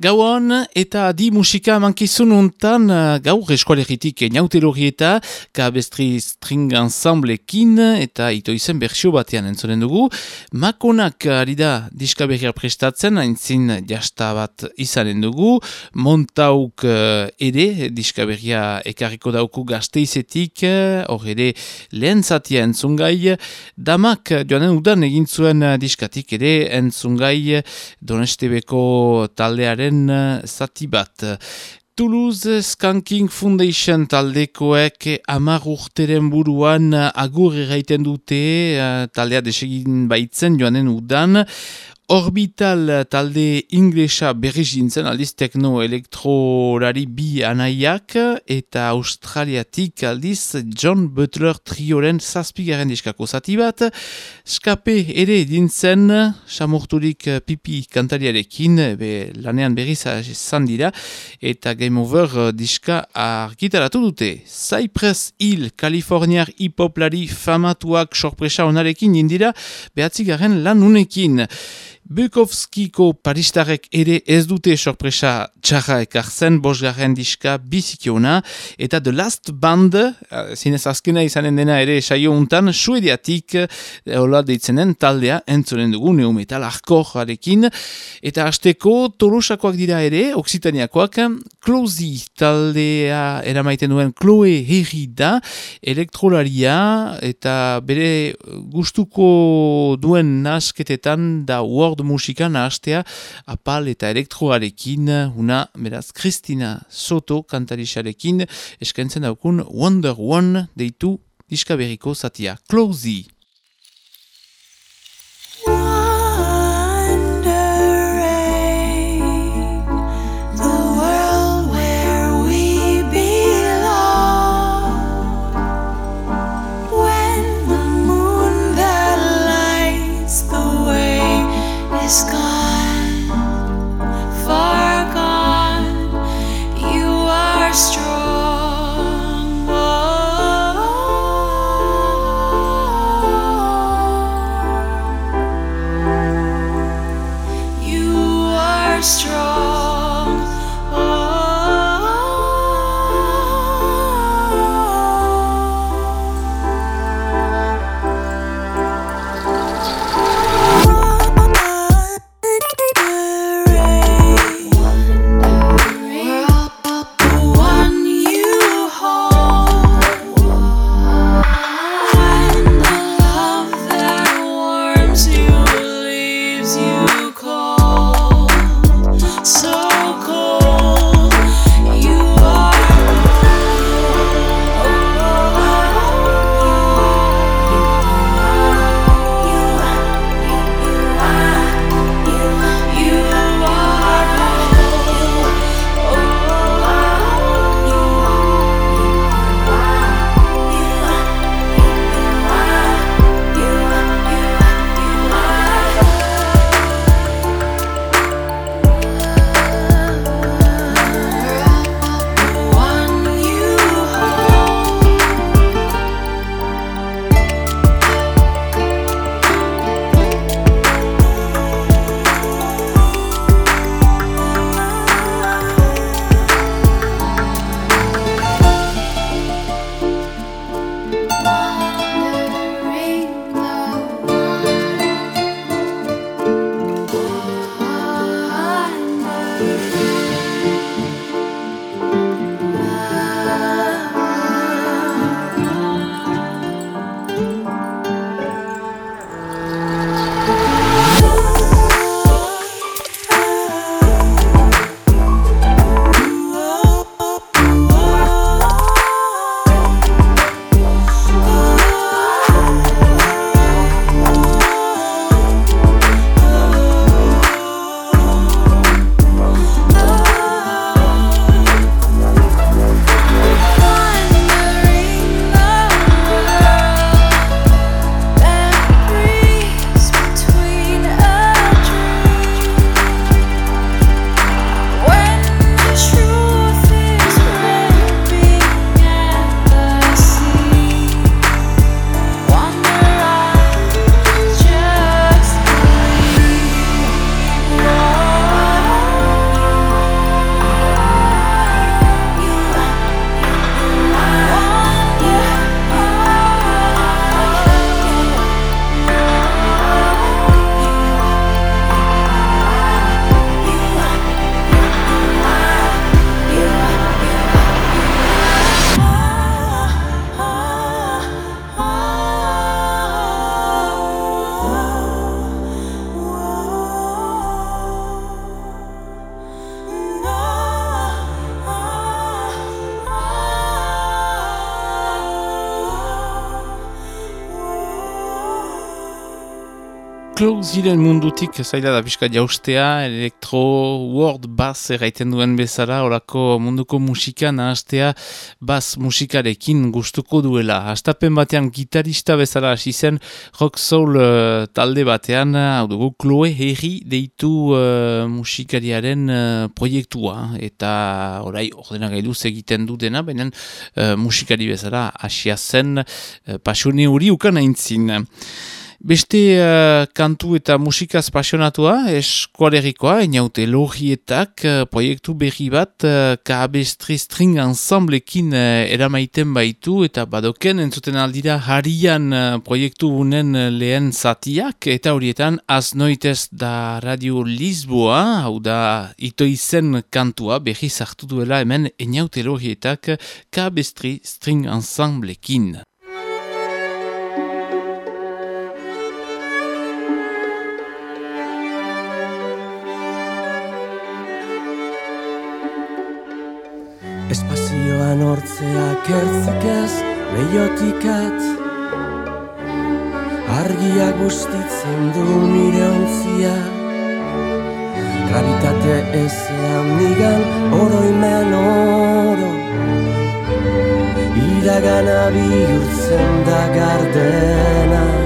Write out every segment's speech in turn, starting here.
Gauan eta di musika mankizun untan uh, gaur eskualeritik nauterogieta kabestri string ensemblekin eta ito izen bersio batean entzonen dugu. Makonak ari da diska berria prestatzen, haintzin jasta bat izanen dugu. Montauk uh, ere diska berria ekarriko dauku gazteizetik, hor uh, ere lehen zatia entzungai. Damak joanen udan egin zuen diskatik ere entzungai donestebeko taldearen Uh, zati bat. Toulouse Skanking Foundation taldekoek amar urteren buruan agur erraiten dute uh, taldea desegin baitzen joanen udan. Orbital talde inglesa berriz dintzen, aldiz tekno-elektrolari bi anaiak, eta australiatik aldiz John Butler trioren zazpigaren diskako zati bat. Skape ere dintzen, samurturik pipi kantariarekin, be, lanean berriz zan dira, eta Game Over diska argitaratu dute. Cypress Hill, Kaliforniar hipoplari famatuak sorpresa onarekin indira, behatzigaren lan unekin. Bukovskiko paristarek ere ez dute sorpresa txarra ekartzen, bosgarren diska bizikiona, eta The Last Band, uh, zinez azkena izanen dena ere saio untan, suediatik, uh, hola deitzenen taldea entzoren dugu, neometal arkor arekin, eta hasteko tolosakoak dira ere, oksitaniakoak, Closey taldea eramaiten duen Chloe Herri da, elektrolaria, eta bere gustuko duen nasketetan da Word musika nahastea apal eta elektroarekin, una, beraz, Kristina Soto kantarixarekin, eskaintzen daukun Wonder One deitu diskaberiko zatia. Closey! Ziren mundutik zaila da pixka jaustea, elektro, world, bass erraiten duen bezala, orako munduko musika nahastea, bass musikarekin gustuko duela. Astapen batean gitarista bezala hasi zen, rock soul uh, talde batean, hau dugu, Chloe Herri deitu uh, musikariaren uh, proiektua, eta orai ordenagailu egiten du dena, baina musikari bezala hasia zen, uh, pasione hori ukan aintzin. Beste uh, kantu eta musikaz pasionatua, eskualerikoa, eniaute logietak uh, proiektu berri bat uh, kabestri string ensemblekin uh, eramaiten baitu eta badoken entzuten aldira harian uh, proiektu unen lehen zatiak eta horietan aznoitez da radio Lisboa, hau da ito izen kantua berri zartu duela hemen eniaute logietak kabestri string ensemblekin. Espazioan hortzeak ertzik ez lehiotikat Argia guztitzen du nire ontzia. Gravitate ezean nigan oroimen oro. Iragana bihurtzen da gardena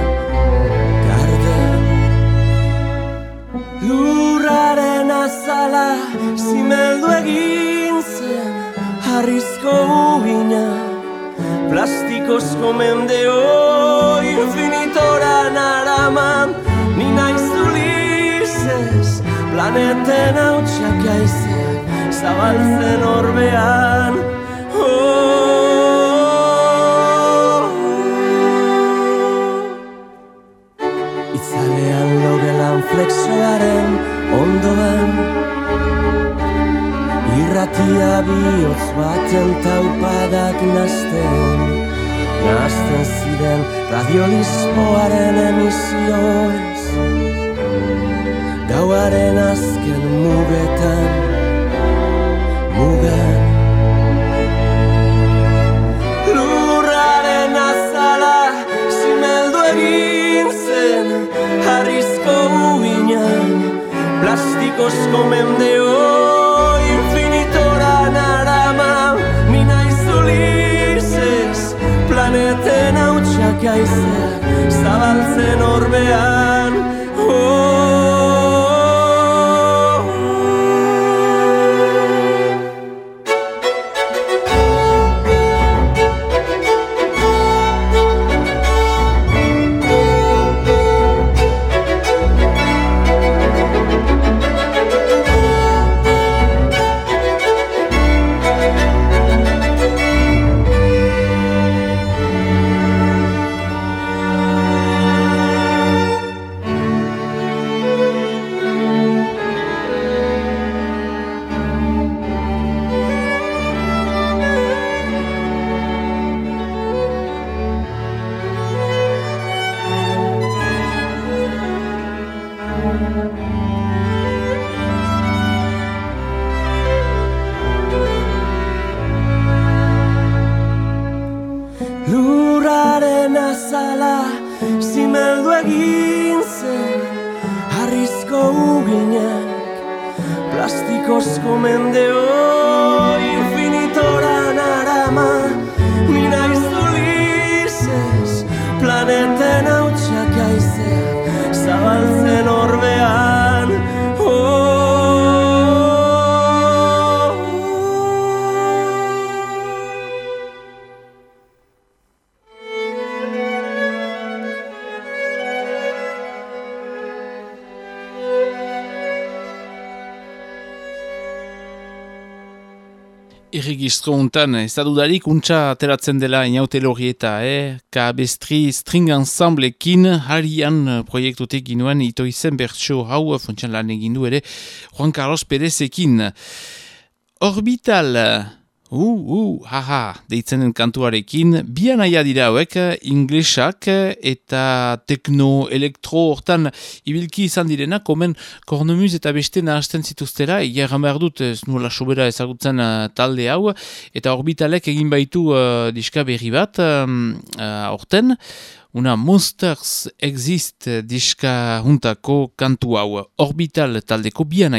Plastikozko mendeo infinitora naraman Ni naiz ulizez planeten hau txakaizeak Zabaltzen orbean oh. Itzalean logelan flexoaren ondoan Irratia bihotz baten taupadak nazten Nazten ziren radiolismoaren emisioez Gauaren azken mugetan Mugan Lurraren azala zimeldu egin zen Harrizko uinan Plastikozko mendeo txakaizea Zabaltzen orbean Irregistro untan, ez da dudarik untxa ateratzen dela inaute lorieta, eh? Kabestri string ensemblekin harian proiektutik ginuen ito izen bertso hau funtsian lan egindu ere Juan Carlos Perezekin. Orbital, Uh, uh, haha, deitzenen kantuarekin, bian aia dira hauek, inglesak eta tekno-elektro hortan ibilki izan direna, komen kornomuz eta beste nahazten zituztera, egia behar dut, ez nuela sobera ezagutzen uh, talde hau, eta orbitalek egin baitu uh, diska berri bat, horten, una Monsters Exist diska juntako kantu hau, orbital taldeko bian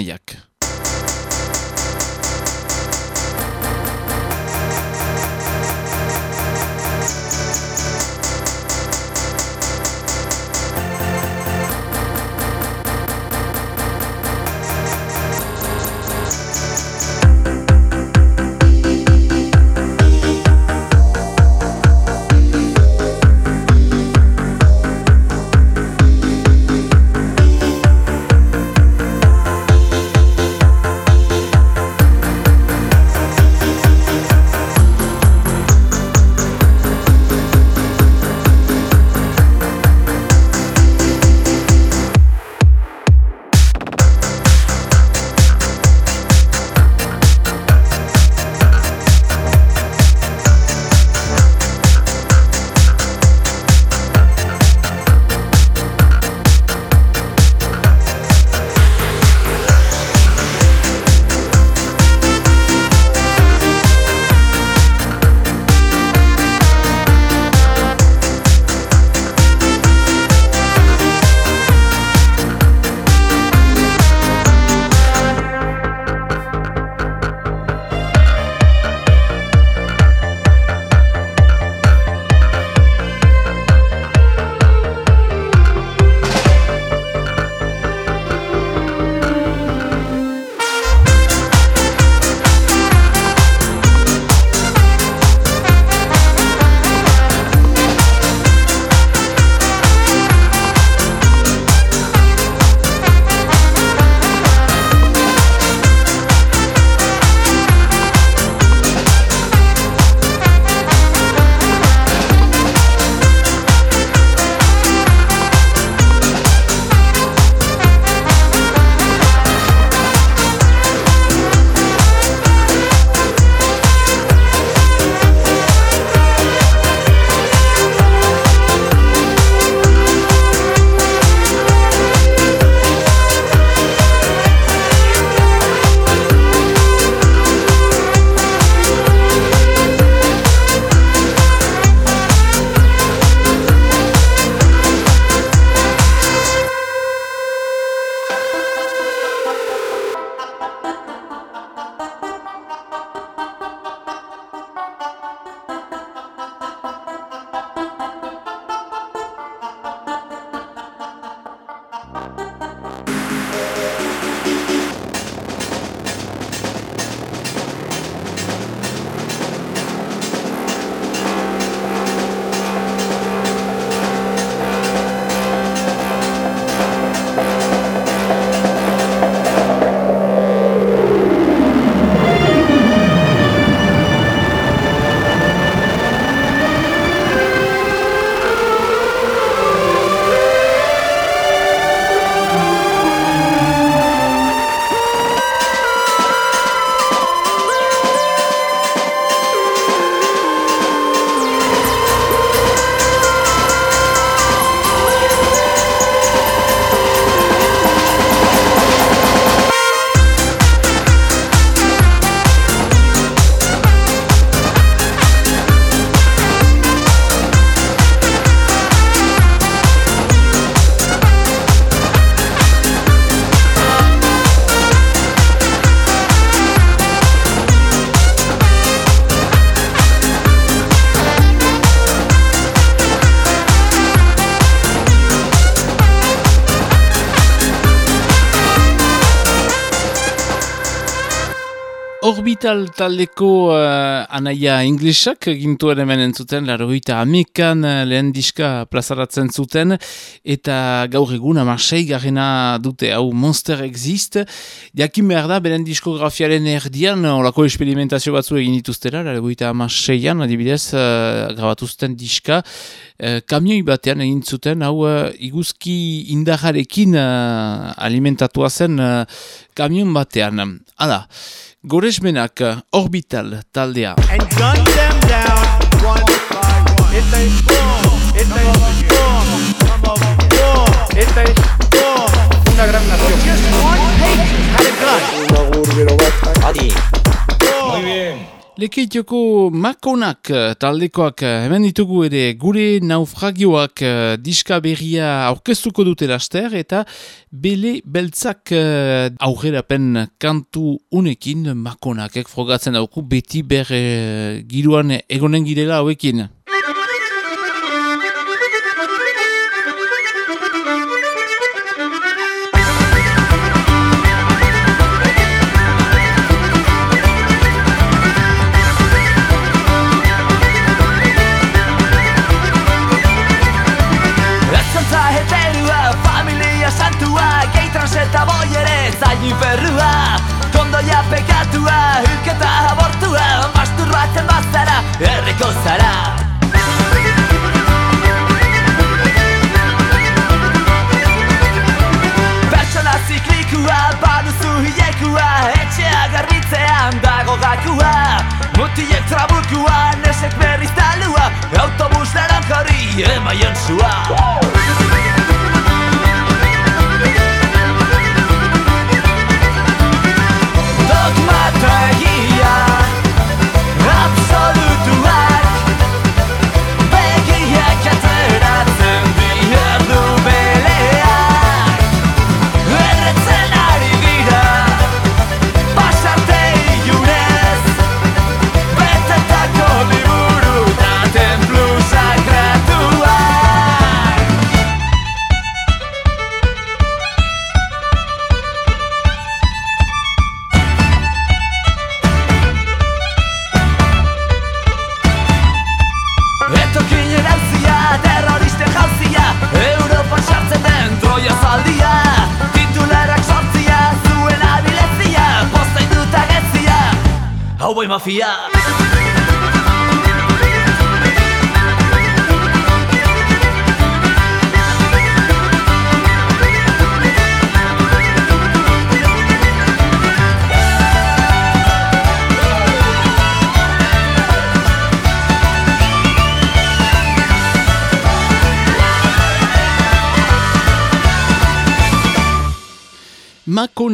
Orbital taldeko uh, anaia inglesak gintu ere menen zuten, laro gita amekan uh, lehen diska plazaratzen zuten, eta gaur egun amarsei garena dute, hau Monster Exist. Diakin behar da, beren diskografiaren erdian, olako experimentazio batzu egin dituztera, laro gita amarseian, adibidez, uh, grabatuzten diska, uh, kamioi batean egin zuten, hau uh, iguzki indajarekin uh, alimentatua zen, kamion batean. Hala, goresmenak orbital taldea. and gun them down one by one. Esta es boom, esta es boom, boom, esta es boom, una gran nación. Just one patient had a gun. Muy bien. Lekeitioko makonak eh, taldekoak eh, hemen ditugu ere gure naufragioak eh, diska berria aurkeztuko dute laster eta bele beltzak aurrerapen kantu unekin makonak ek frogatzen dauku beti ber giruan egonen girela hauekin.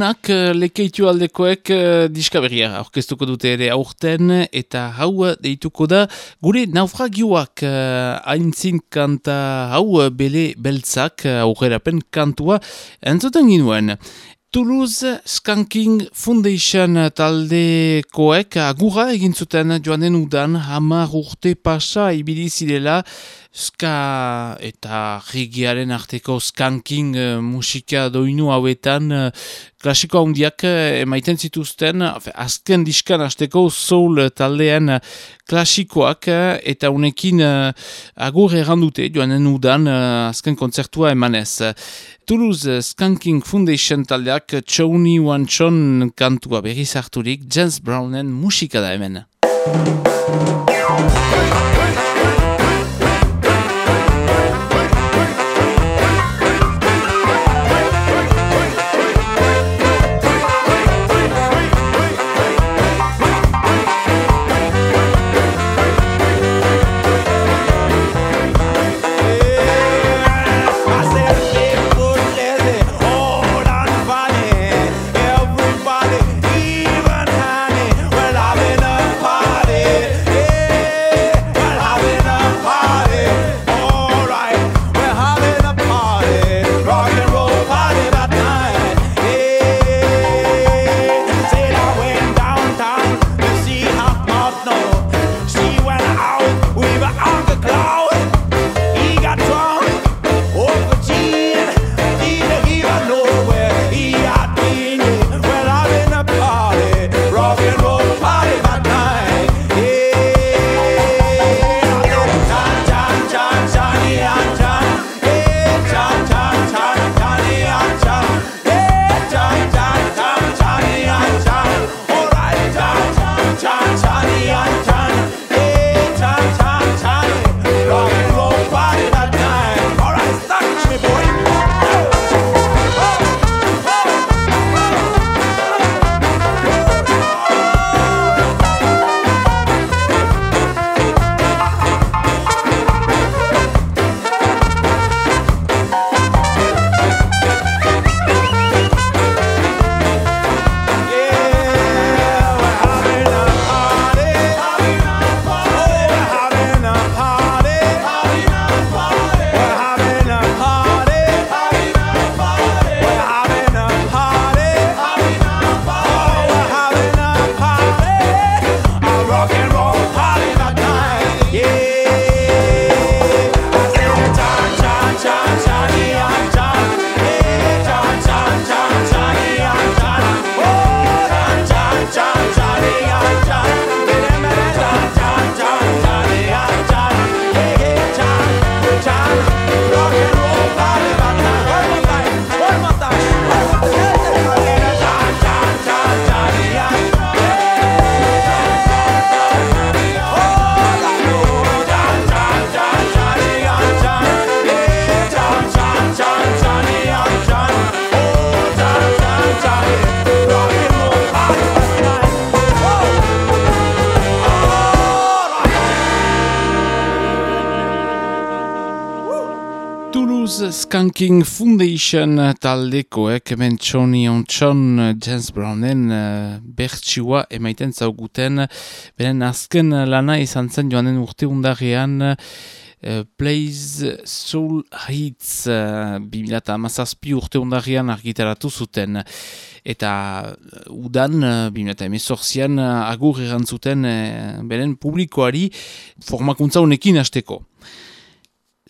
Makonak eh, lekeitu aldekoek eh, diska berria aurkeztuko dute ere aurten eta hau eh, deituko da gure naufragioak uh, aintzin kanta hau bele beltzak aurrerapen kantua entzuten ginuen. Toulouse Skanking Foundation taldekoek agurra egin zuten joan udan hamar urte pasa ibili zirela ska eta regiaren arteko skanking eh, musika doinu hauetan eh, klasiko handiak eh, emaiten zituzten azken diskan hasteko soul taldean klasikoak eta unekin agur errandute joan den udan azken kontzertua emanez. Toulouse Skanking Foundation taldeak Chouni Wanchon kantua berriz harturik James Brownen musika da hemen. Skanking Foundation taldekoek hemen Txoni Ontxon James Brownen uh, bertxiua emaiten zauguten beren azken lana izan zen joanen urte undarrean uh, Plays Soul Hits uh, 2008 urte undarrean argitaratu zuten eta udan 2008an uh, agur erantzuten beren publikoari formakuntza honekin hasteko.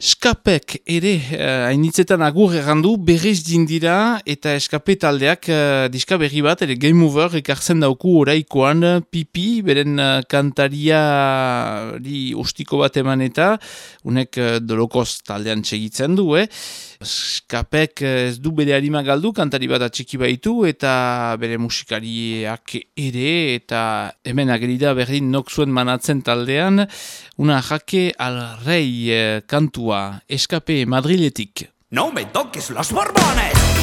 Skapek ere uh, hainitzetan agur errandu berriz dindira eta eskape taldeak uh, diska berri bat ere Game Over ekartzen dauku oraikoan pipi beren uh, kantaria di ustiko bat eman eta unek uh, dolokoz taldean txegitzen du eh? Skapek ez du bere harima galdu kantari bat atxiki baitu eta bere musikariak ere eta hemen agerida berdin nok zuen manatzen taldean una jake al rei eh, kantua eskape madriletik. No me toques los borbones!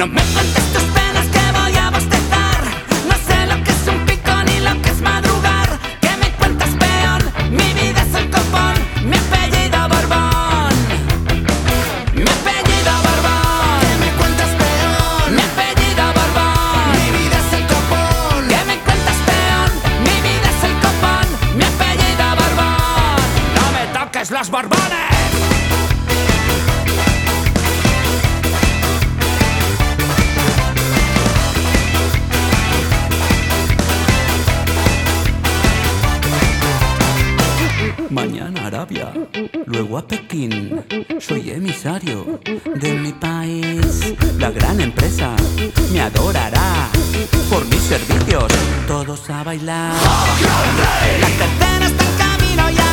No me luego a. Soy emisario de mi país. La gran empresa me adorará por mis servicios. Todos a bailar. La tercera está en camino ya.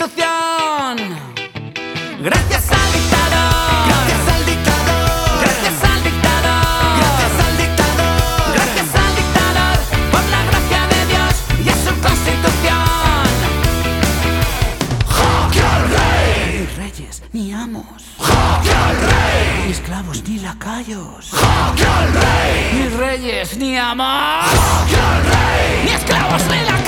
Gracias al dictador. Gracias al dictador. Gracias al dictador. Gracias al dictador. Gracias al dictador, por la gracia de Dios y a su constitución. ¡Jaque al rey! Ni reyes, ni amos. ¡Jaque al rey! Ni esclavos, ni lacayos. ¡Jaque al rey! Ni reyes, ni amos. ¡Jaque al rey! Ni esclavos, ni lacayos.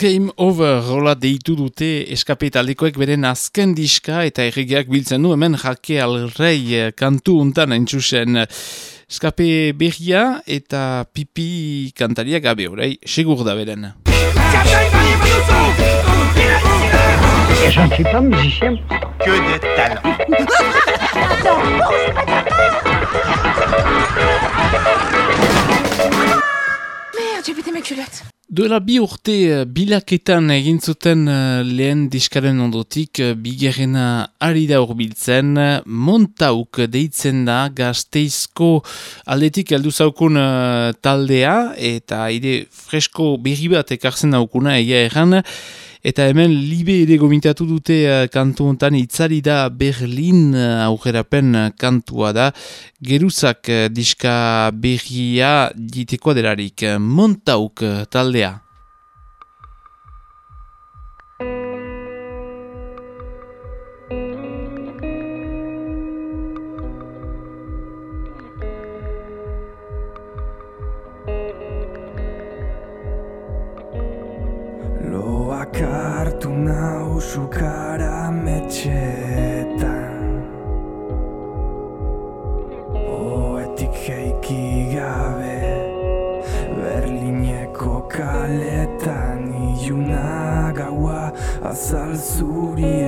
Game Over rola deitu dute eskape taldekoek beren azken diska eta erregeak biltzen du hemen jake alrei eh, kantu untan entzusen eskape berria eta pipi kantaria gabe orai segur da beren. Et je ne suis pas musicien. Que de talent. Merde, j'ai pété mes culottes. Duela bi urte eh, bilaketan egin zuten eh, lehen diskaren ondotik eh, bigerrena ari da urbiltzen, montauk deitzen da gazteizko aldetik heldu zaukun eh, taldea eta ide fresko berri bat ekartzen daukuna egia erran, Eta hemen libe ere gomitatu dute uh, kantu hontan itzari da Berlin uh, aurrerapen uh, kantua da. Geruzak uh, diska berria diteko delarik. Montauk uh, taldea. Loak hartu nau sukara metxetan azal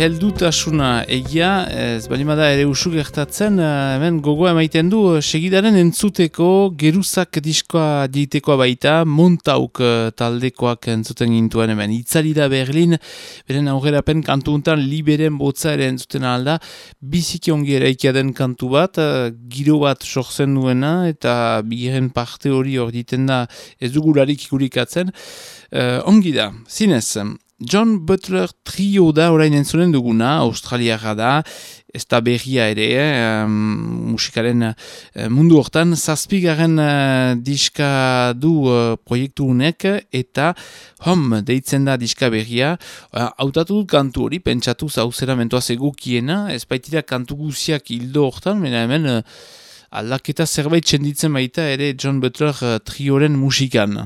heldutasuna egia, ez balimada ere usu gertatzen, eh, hemen gogoa emaiten du eh, segidaren entzuteko geruzak diskoa ditekoa baita, montauk eh, taldekoak entzuten gintuen hemen. Itzali da Berlin, beren aurrerapen kantu untan liberen botza ere entzuten alda, biziki ongi ere den kantu bat, giro bat sortzen duena, eta bigiren parte hori hor diten da ez dugularik ikurikatzen. Uh, ongi da, zinez, John Butler trio da orain entzunen duguna, australiara da, ez da berria ere, eh, musikaren eh, mundu hortan, zazpigaren eh, diska du eh, proiektu unek, eta hom deitzen da diska berria, hautatu dut kantu hori, pentsatu zauzera mentoaz egukiena, ez baitira kantu guziak hildo hortan, mena hemen eh, aldaketa zerbait txenditzen baita ere John Butler uh, trioren musikan.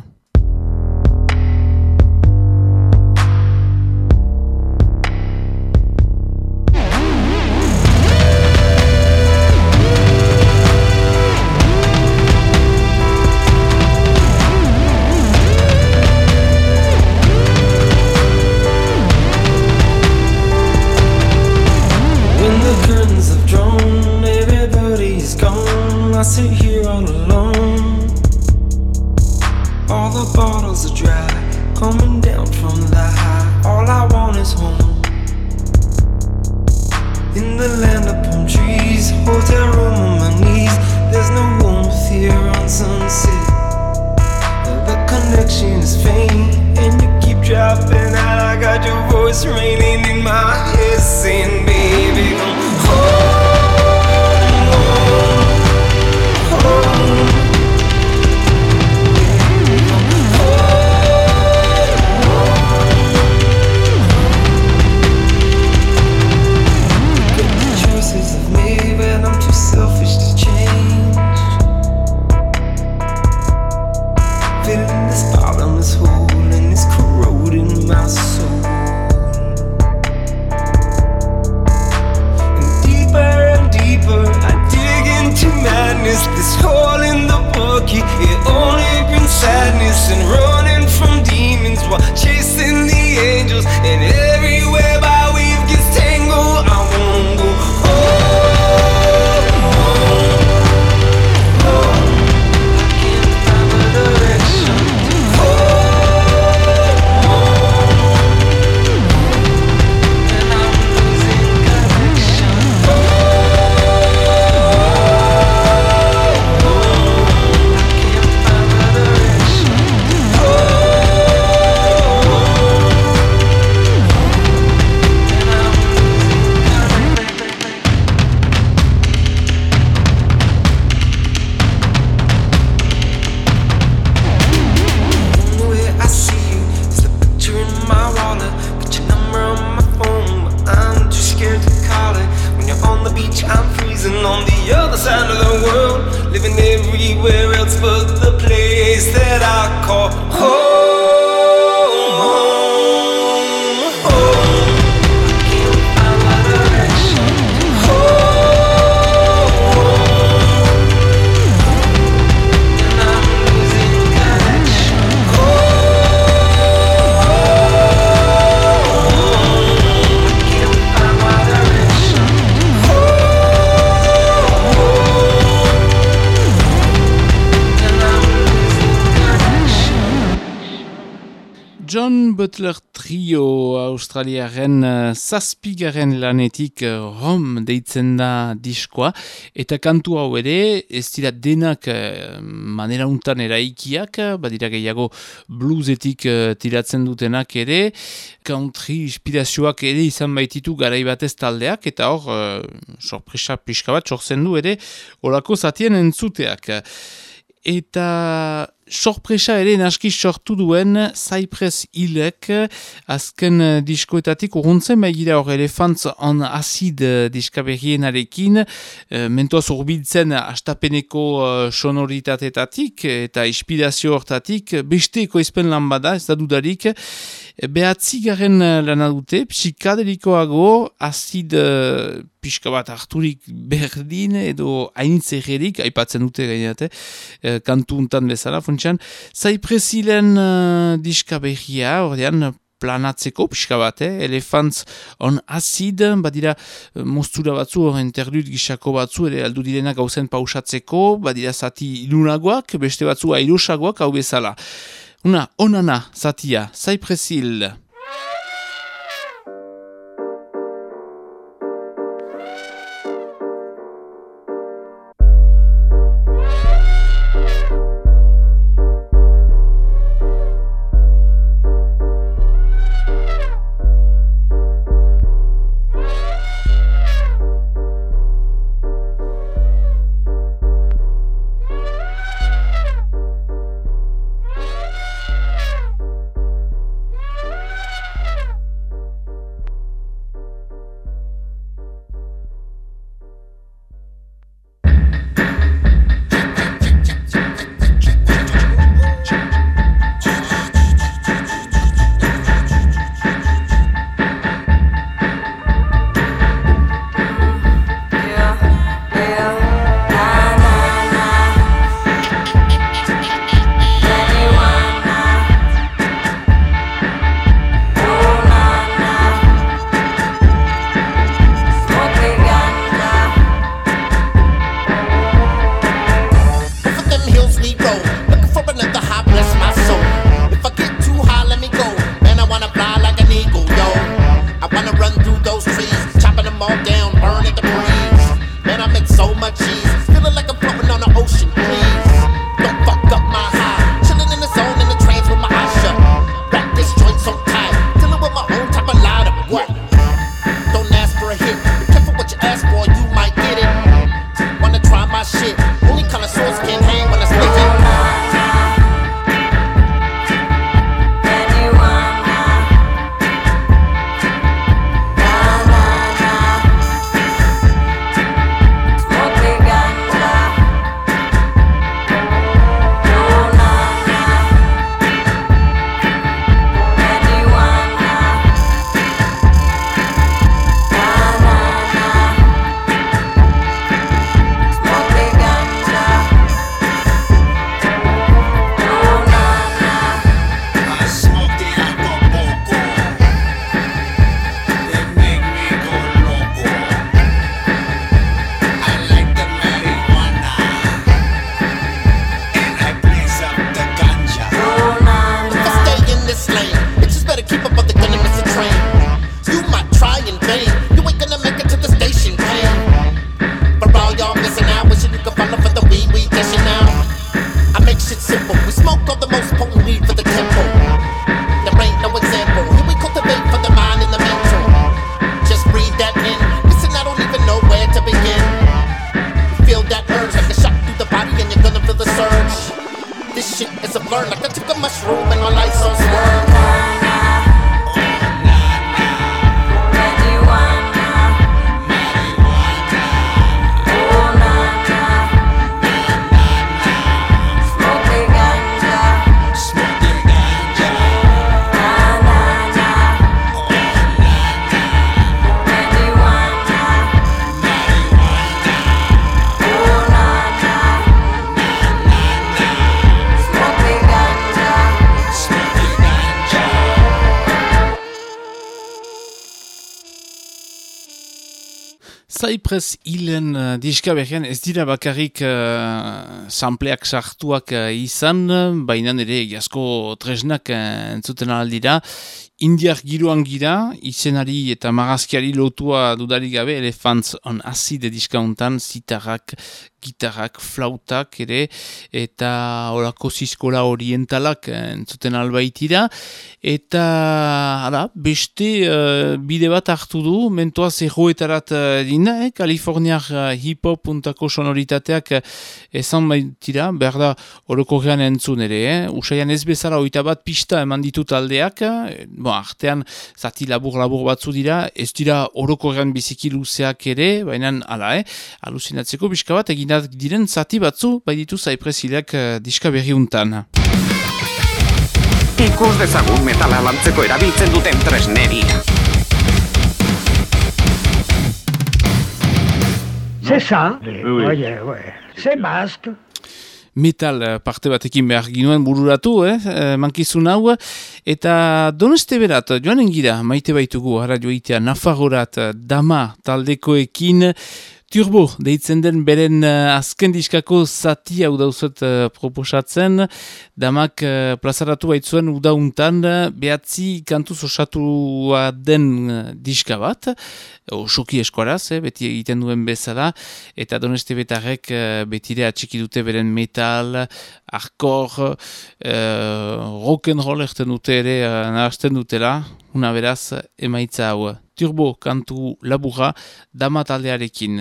Sit here all alone. All the bottles are dry, coming down from the high. All I want is home. In the land of palm trees, hotel room on my knees. There's no warmth here on sunset. The connection is faint, and you keep dropping out. I got your voice raining in my head, saying, australiaren uh, zazpigaren lanetik uh, rom deitzen da diskoa. Eta kantu hau ere ez dira denak uh, manera untan eraikiak badira gehiago bluesetik uh, tiratzen dutenak ere. Country inspirazioak ere izan baititu garai batez taldeak eta hor uh, sorpresa pixka bat sortzen du ere olako zatien entzuteak. Eta sorpresa ere naski sortu duen Cypress Hilek. Azken eh, diskoetatik uruntzen begira hor elefantz on acid eh, diskaberrienarekin e, mentoaz urbiltzen astapeneko sonoritatetatik eta inspirazio hortatik besteko ezpen lan bada ez da dudarik behatzi garen lana dute psikadelikoago acid pixka bat harturik berdin edo hainitzerrerik aipatzen dute gainate kantu untan bezala funtsan, zaiprezilen uh, diska behia, ordean, planatzeko, pixka bat, eh? elefantz on acid, badira uh, mostura batzu, interlut gisako batzu, ere aldu direna gauzen pausatzeko, badira zati ilunagoak, beste batzu airosagoak, hau bezala. Una onana zatia, zaipresil. Cypress Hillen uh, diska berrian ez dira bakarrik uh, sampleak sartuak uh, izan, baina ere jasko tresnak uh, entzuten aldira. Indiar giroan gira, izenari eta marazkiari lotua dudarik gabe, Elephants on Acid diskauntan, zitarrak, gitarrak, flautak ere, eta horako zizkola orientalak entzuten albaitira. Eta, ara, beste uh, bide bat hartu du, mentoa zehoetarat uh, dina, eh? Kaliforniak uh, hip-hop sonoritateak uh, esan baitira, behar da horoko gean entzun ere, eh? Usaian ez bezala oita bat pista eman ditut aldeak, bon, artean zati labur-labur batzu dira, ez dira orokorrean biziki luzeak ere, baina ala, eh? alusinatzeko bizka bat, eginak diren zati batzu, bai ditu zaiprezileak uh, diska berri untan. Ikus dezagun metala lantzeko erabiltzen duten tresneria. Oui. Oye, ouais. C'est masque. metal eh, parte batekin behar ginuen bururatu, eh, eh mankizun hau, eta doneste berat, joan engira, maite baitugu, ara joitea, nafagorat, dama taldekoekin, Turbo, deitzen den beren uh, azken diskako zati hau dauzet uh, proposatzen, damak uh, plazaratu baitzuen udauntan behatzi kantuz osatua den uh, diska bat, osoki eskuaraz, eh, beti egiten duen bezala, eta doneste betarrek uh, betire atxiki dute beren metal, arkor, uh, rock'n'roll erten dute ere, uh, dutela, una beraz, emaitza hau. Turbo kantu laburra dama taldearekin.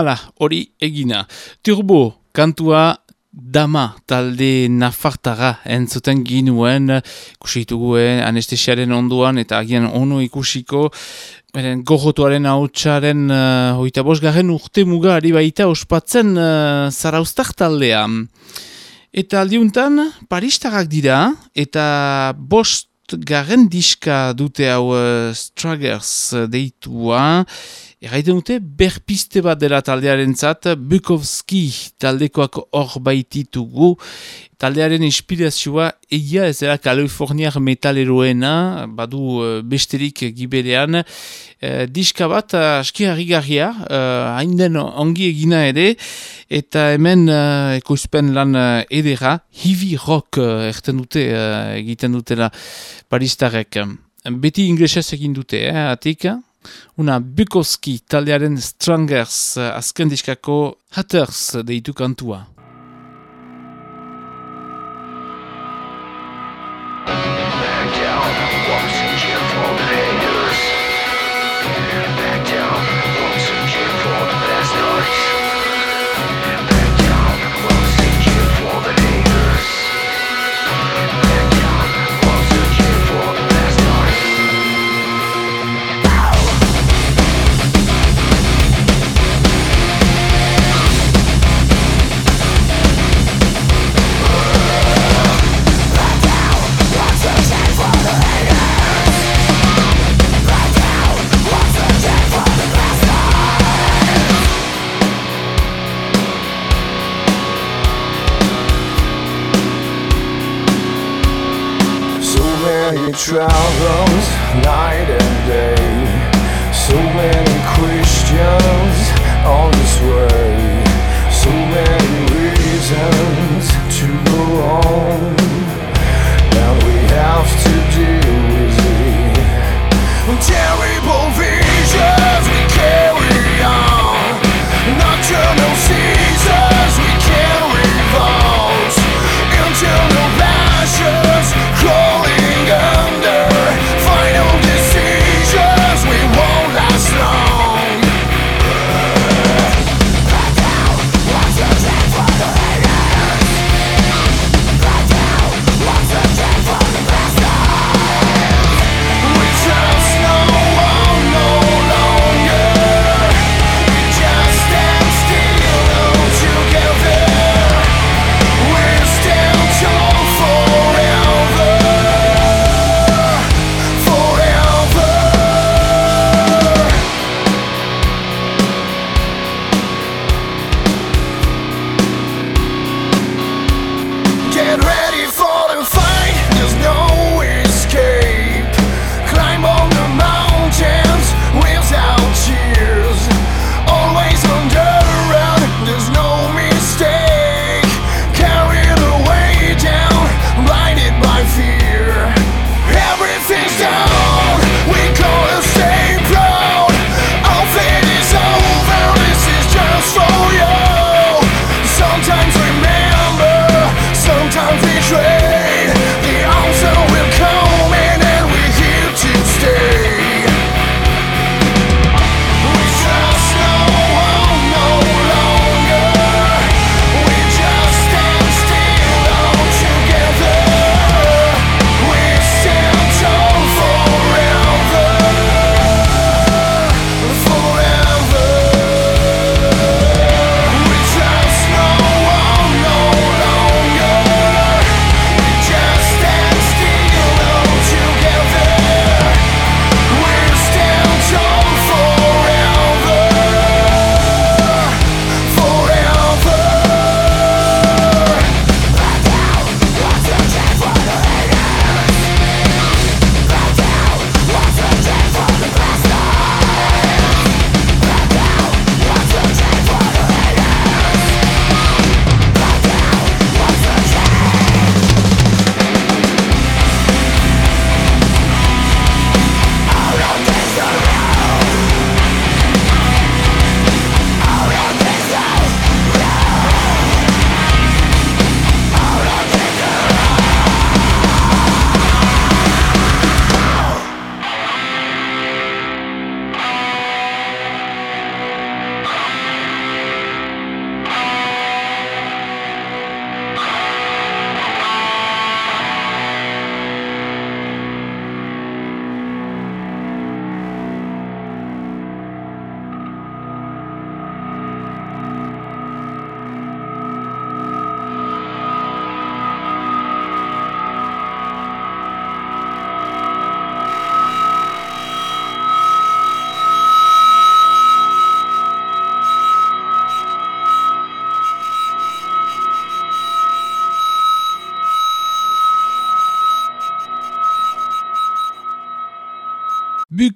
Hala, hori egina. Turbo, kantua dama talde nafartara entzuten ginuen, kusitugu anestesiaren onduan eta agian ono ikusiko, Beren, gojotuaren hautsaren uh, hoita bosgarren urte muga baita ospatzen uh, zaraustak taldea. Eta aldiuntan, paristarrak dira, eta bost garen diska dute hau uh, Struggers deitua, Erraiten dute, berpiste bat dela taldearen zat, Bukowski taldekoak hor baititugu. Taldearen inspirazioa egia ez dela Kaliforniar metaleroena, badu uh, besterik giberean. Uh, diska bat, uh, aski harrigarria, uh, hain den ongi egina ere, eta hemen uh, ekoizpen lan edera, heavy rock erten dute, uh, egiten dutela paristarek. Beti inglesez egin dute, eh, atik? Una Bukowski taldearen Strangers askendiskako Hatters deitu kantua.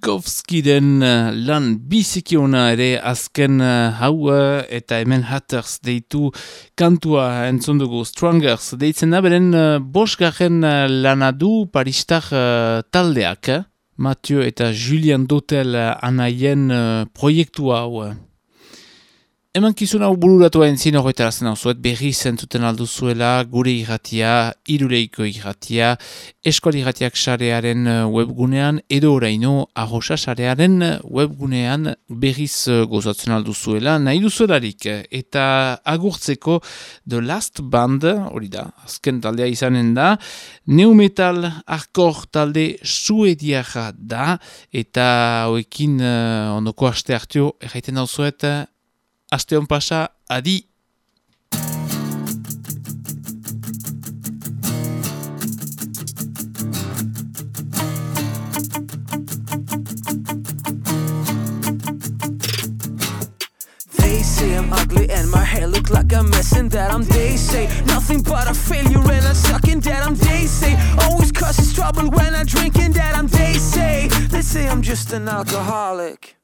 Tchaikovskiren eh, lan bizikiona ere azken eh, hau eh, eta hemen haters deitu kantua entzondugu Strongers deitzen da beren bosgaren lanadu paristak taldeak. Mathieu eta Julian Dotel anaien proiektua hau. Eman kizun hau bururatu hain zin horretarazen hau zuet, berri zentuten aldu zuela, gure irratia, iruleiko irratia, eskuali irratiak sarearen eh, webgunean, edo oraino arroxa sarearen eh, webgunean berriz eh, gozatzen aldu zuela, nahi duzuelarik. Eta agurtzeko The Last Band, hori da, azken taldea izanen da, neumetal arkor talde suediara da, eta hauekin ondoko aste hartio erraiten hau zuet, aste my pasa, adi! like a mess and that I'm they say Nothing but a failure and I suck that I'm they say Always causes trouble when I drink and that I'm they say They say I'm just an alcoholic.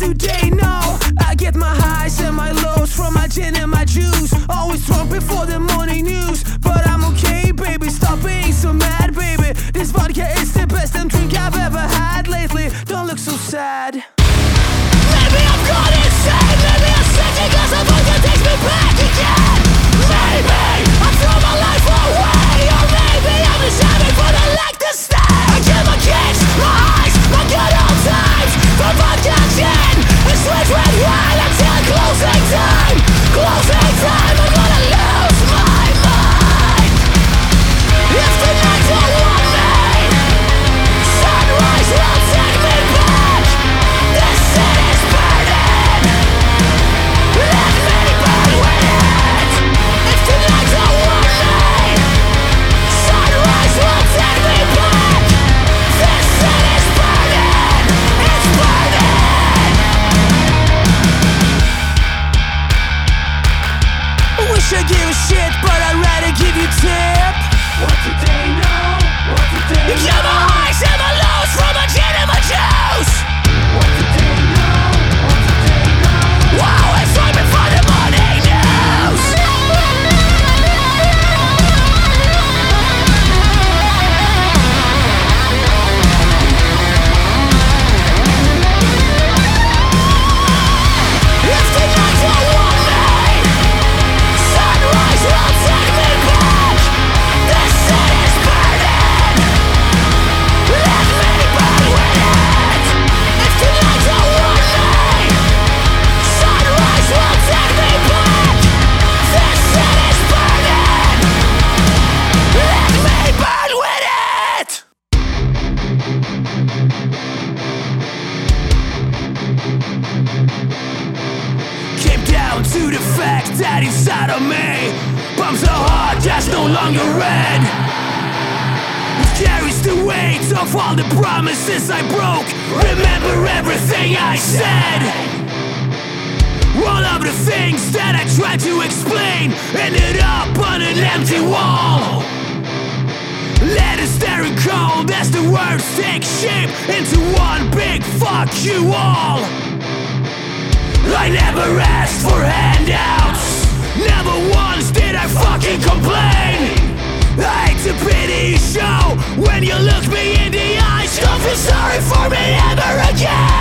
today, no. I get my highs and my lows from my gin and my juice. Always drunk before the morning news. But I'm okay, baby. Stop being so mad, baby. This vodka is the best damn drink I've ever had lately. Don't look so sad. When you look me in the eyes Don't feel sorry for me ever again.